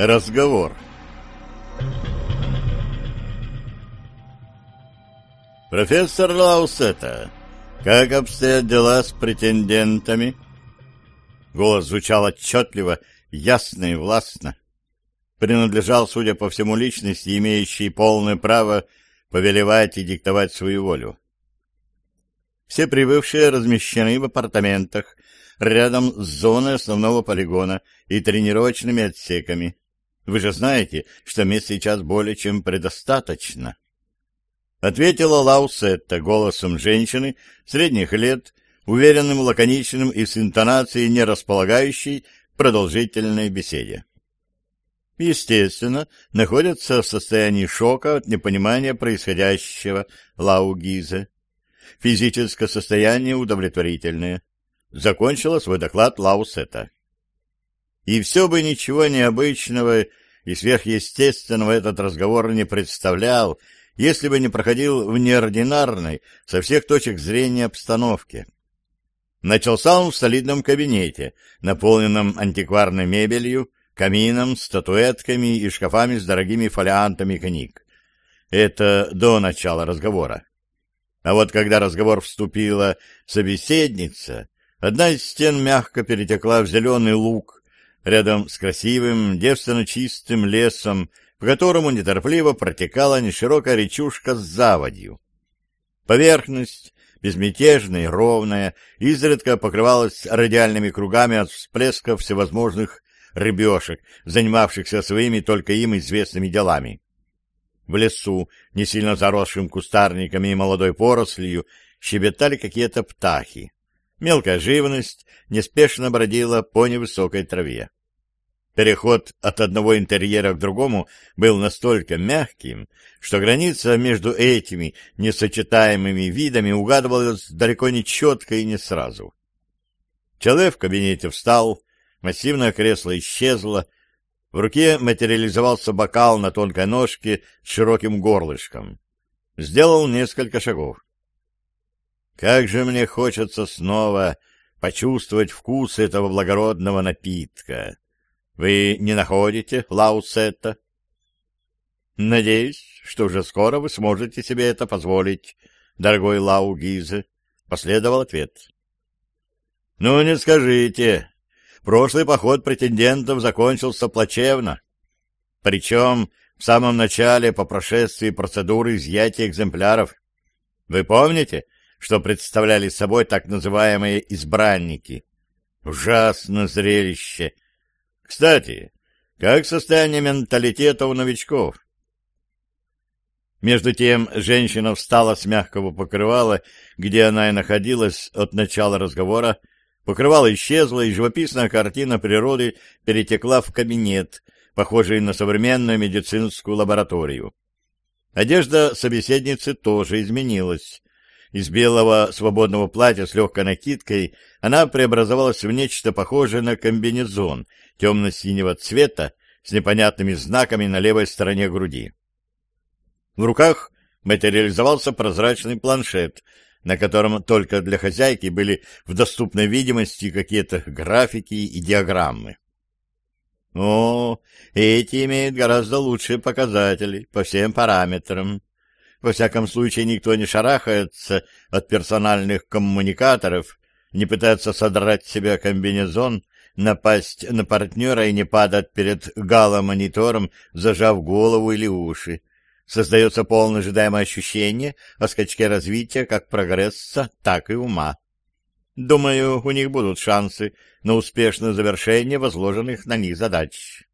Разговор «Профессор Лаусета, как обстоят дела с претендентами?» Голос звучал отчетливо, ясно и властно. Принадлежал, судя по всему, личности, имеющей полное право повелевать и диктовать свою волю. Все прибывшие размещены в апартаментах рядом с зоной основного полигона и тренировочными отсеками. Вы же знаете, что мест сейчас более чем предостаточно. Ответила Лаусетта голосом женщины средних лет, уверенным, лаконичным и с интонацией, не располагающей продолжительной беседе. Естественно, находятся в состоянии шока от непонимания происходящего Лау Гизе. Физическое состояние удовлетворительное. Закончила свой доклад Лаусета. И все бы ничего необычного и сверхъестественного этот разговор не представлял, если бы не проходил в неординарной, со всех точек зрения обстановке. Начался он в солидном кабинете, наполненном антикварной мебелью, камином, статуэтками и шкафами с дорогими фолиантами книг. Это до начала разговора. А вот когда разговор вступила собеседница, одна из стен мягко перетекла в зеленый луг, рядом с красивым, девственно чистым лесом, по которому неторопливо протекала неширокая речушка с заводью. Поверхность, безмятежная и ровная, изредка покрывалась радиальными кругами от всплесков всевозможных рыбешек, занимавшихся своими только им известными делами. В лесу, не сильно заросшим кустарниками и молодой порослью, щебетали какие-то птахи. Мелкая живность неспешно бродила по невысокой траве. Переход от одного интерьера к другому был настолько мягким, что граница между этими несочетаемыми видами угадывалась далеко не четко и не сразу. Человек в кабинете встал, массивное кресло исчезло, в руке материализовался бокал на тонкой ножке с широким горлышком. Сделал несколько шагов. Как же мне хочется снова почувствовать вкус этого благородного напитка! Вы не находите, Лаусетта? Надеюсь, что уже скоро вы сможете себе это позволить, дорогой Лау Гизе, — последовал ответ. Ну, не скажите. Прошлый поход претендентов закончился плачевно. Причем в самом начале по прошествии процедуры изъятия экземпляров. Вы помните, что представляли собой так называемые избранники? Ужасное зрелище — кстати, как состояние менталитета у новичков? Между тем женщина встала с мягкого покрывала, где она и находилась от начала разговора, покрывало исчезло, и живописная картина природы перетекла в кабинет, похожий на современную медицинскую лабораторию. Одежда собеседницы тоже изменилась. Из белого свободного платья с легкой накидкой она преобразовалась в нечто похожее на комбинезон темно-синего цвета с непонятными знаками на левой стороне груди. В руках материализовался прозрачный планшет, на котором только для хозяйки были в доступной видимости какие-то графики и диаграммы. О, эти имеют гораздо лучшие показатели по всем параметрам. Во всяком случае, никто не шарахается от персональных коммуникаторов, не пытается содрать с себя комбинезон, напасть на партнера и не падать перед галомонитором, зажав голову или уши. Создается полное ожидаемое ощущение о скачке развития как прогресса, так и ума. Думаю, у них будут шансы на успешное завершение возложенных на них задач.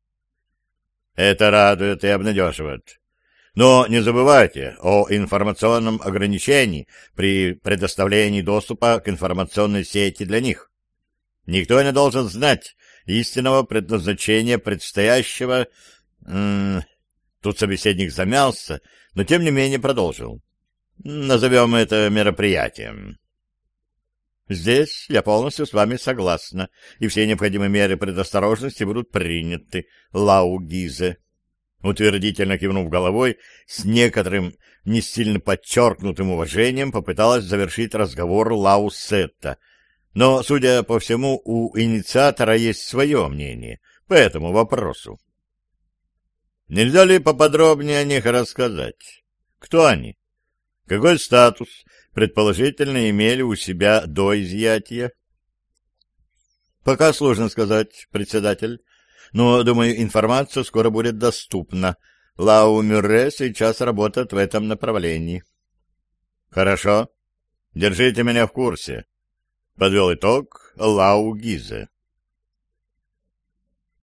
Это радует и обнадеживает. Но не забывайте о информационном ограничении при предоставлении доступа к информационной сети для них. Никто не должен знать истинного предназначения предстоящего... Тут собеседник замялся, но тем не менее продолжил. Назовем это мероприятием. Здесь я полностью с вами согласна, и все необходимые меры предосторожности будут приняты, Лау Гизе. Утвердительно кивнув головой, с некоторым не сильно подчеркнутым уважением попыталась завершить разговор Лау Сетта. Но, судя по всему, у инициатора есть свое мнение по этому вопросу. Нельзя ли поподробнее о них рассказать? Кто они? Какой статус предположительно имели у себя до изъятия? Пока сложно сказать, председатель, но, думаю, информация скоро будет доступна. Лау Мюрре сейчас работает в этом направлении. Хорошо. Держите меня в курсе. Подвел итог Лау Гизе.